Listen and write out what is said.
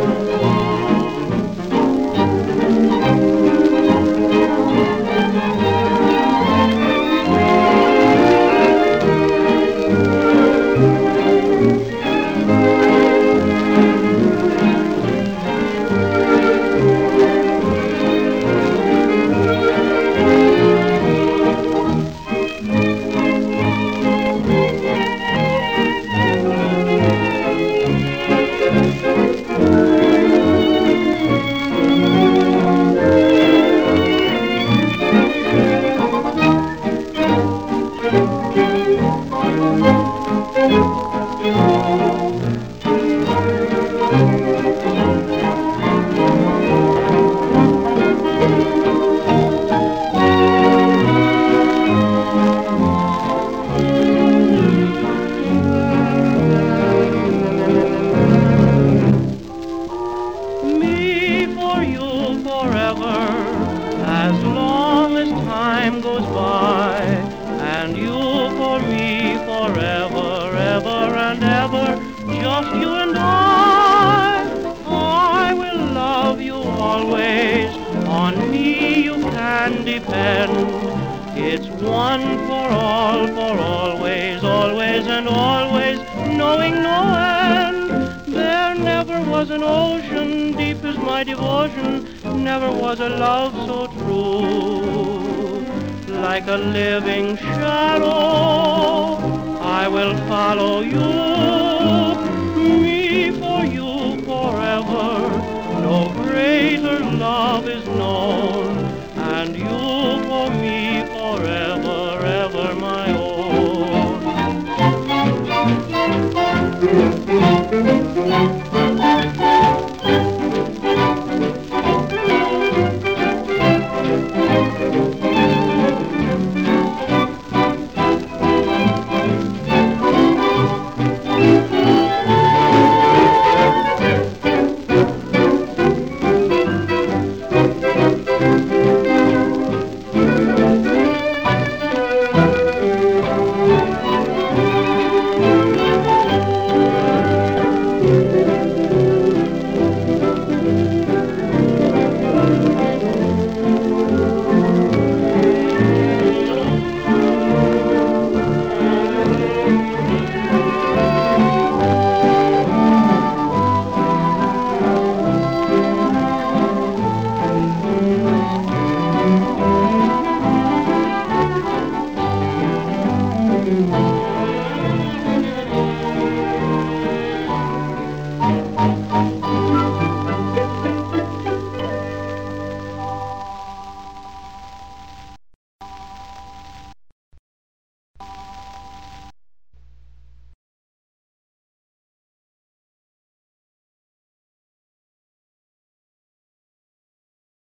Música and ever, just you and I. I will love you always, on me you can depend. It's one for all, for always, always and always, knowing no end. There never was an ocean deep as my devotion, never was a love so true. Like a living shadow, I will follow you.